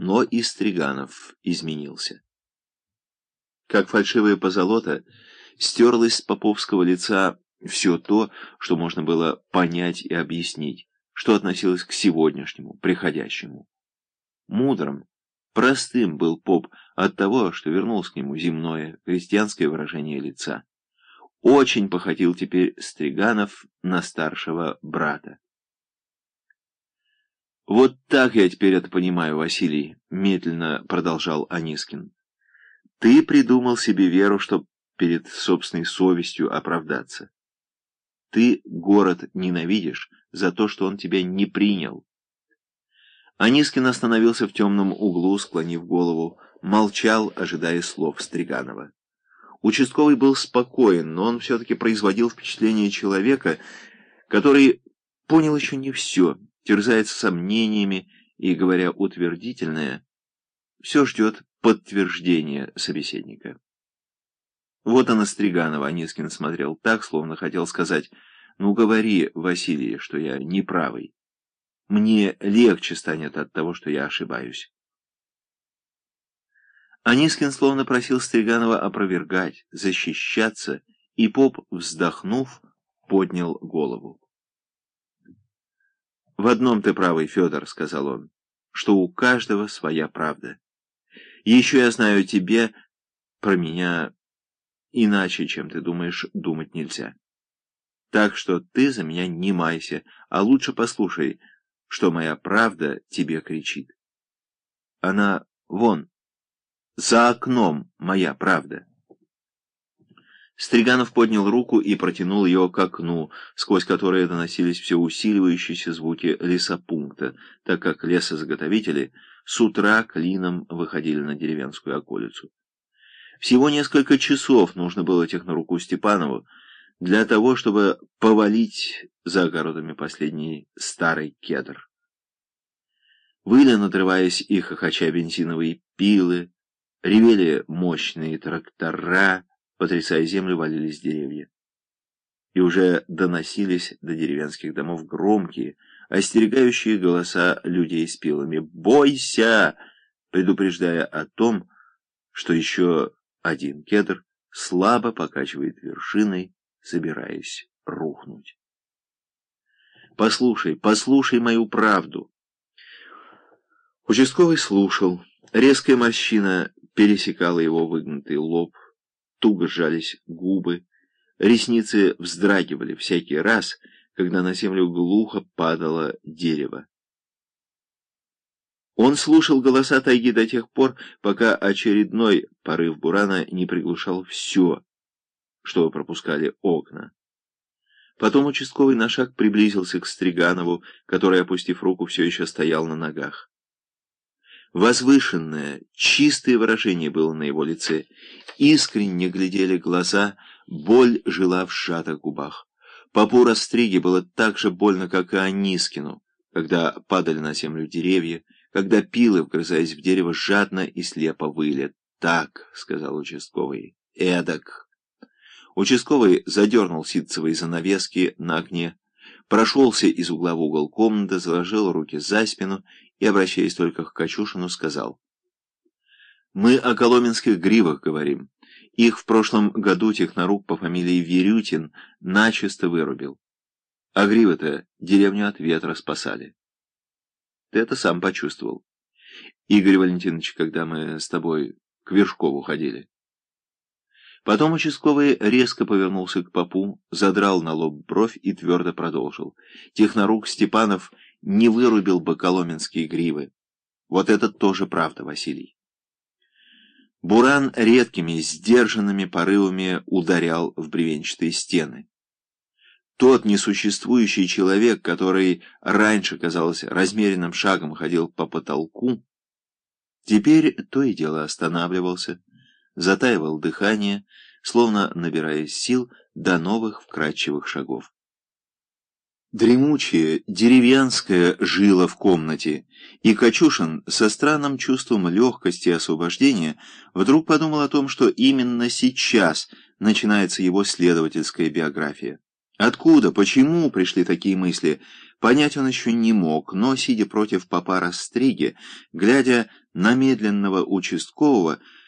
но и Стриганов изменился. Как фальшивая позолота, стерлось с поповского лица все то, что можно было понять и объяснить, что относилось к сегодняшнему, приходящему. Мудрым, простым был поп от того, что вернулось к нему земное, крестьянское выражение лица. Очень походил теперь Стриганов на старшего брата. «Вот так я теперь это понимаю, Василий», — медленно продолжал Анискин. «Ты придумал себе веру, чтоб перед собственной совестью оправдаться. Ты город ненавидишь за то, что он тебя не принял». Анискин остановился в темном углу, склонив голову, молчал, ожидая слов Стриганова. Участковый был спокоен, но он все-таки производил впечатление человека, который понял еще не все, терзается сомнениями и, говоря утвердительное, все ждет подтверждения собеседника. Вот она Стриганова, Анискин смотрел так, словно хотел сказать, «Ну, говори, Василий, что я неправый. Мне легче станет от того, что я ошибаюсь». Анискин словно просил Стриганова опровергать, защищаться, и поп, вздохнув, поднял голову. «В одном ты правый, Федор», — сказал он, — «что у каждого своя правда. Еще я знаю тебе, про меня иначе, чем ты думаешь, думать нельзя. Так что ты за меня не майся, а лучше послушай, что моя правда тебе кричит. Она вон, за окном моя правда». Стриганов поднял руку и протянул ее к окну, сквозь которое доносились все усиливающиеся звуки лесопункта, так как лесозаготовители с утра клином выходили на деревенскую околицу. Всего несколько часов нужно было техноруку Степанову для того, чтобы повалить за огородами последний старый кедр. Выли, надрываясь и хохоча бензиновые пилы, ревели мощные трактора, потрясая землю, валились деревья. И уже доносились до деревенских домов громкие, остерегающие голоса людей с пилами. «Бойся!» предупреждая о том, что еще один кедр слабо покачивает вершиной, собираясь рухнуть. «Послушай, послушай мою правду!» Участковый слушал. Резкая морщина пересекала его выгнутый лоб, туго сжались губы, ресницы вздрагивали всякий раз, когда на землю глухо падало дерево. Он слушал голоса тайги до тех пор, пока очередной порыв бурана не приглушал все, что пропускали окна. Потом участковый на шаг приблизился к Стриганову, который, опустив руку, все еще стоял на ногах. Возвышенное, чистое выражение было на его лице. Искренне глядели глаза, боль жила в сжатых губах. Папу Растриге было так же больно, как и Анискину, когда падали на землю деревья, когда пилы, вгрызаясь в дерево, жадно и слепо выли. «Так», — сказал участковый, — «эдак». Участковый задернул ситцевые занавески на окне, прошелся из угла в угол комнаты, заложил руки за спину и, обращаясь только к Качушину, сказал. «Мы о коломенских гривах говорим. Их в прошлом году технорук по фамилии Верютин начисто вырубил. А гривы-то деревню от ветра спасали. Ты это сам почувствовал. Игорь Валентинович, когда мы с тобой к Вершкову ходили». Потом участковый резко повернулся к попу, задрал на лоб бровь и твердо продолжил. Технорук Степанов не вырубил бы коломенские гривы. Вот это тоже правда, Василий. Буран редкими, сдержанными порывами ударял в бревенчатые стены. Тот несуществующий человек, который раньше, казалось, размеренным шагом ходил по потолку, теперь то и дело останавливался, затаивал дыхание, словно набираясь сил до новых вкрадчивых шагов. Дремучая, деревенская жила в комнате, и Качушин со странным чувством легкости и освобождения вдруг подумал о том, что именно сейчас начинается его следовательская биография. Откуда, почему пришли такие мысли, понять он еще не мог, но, сидя против папа Растриги, глядя на медленного участкового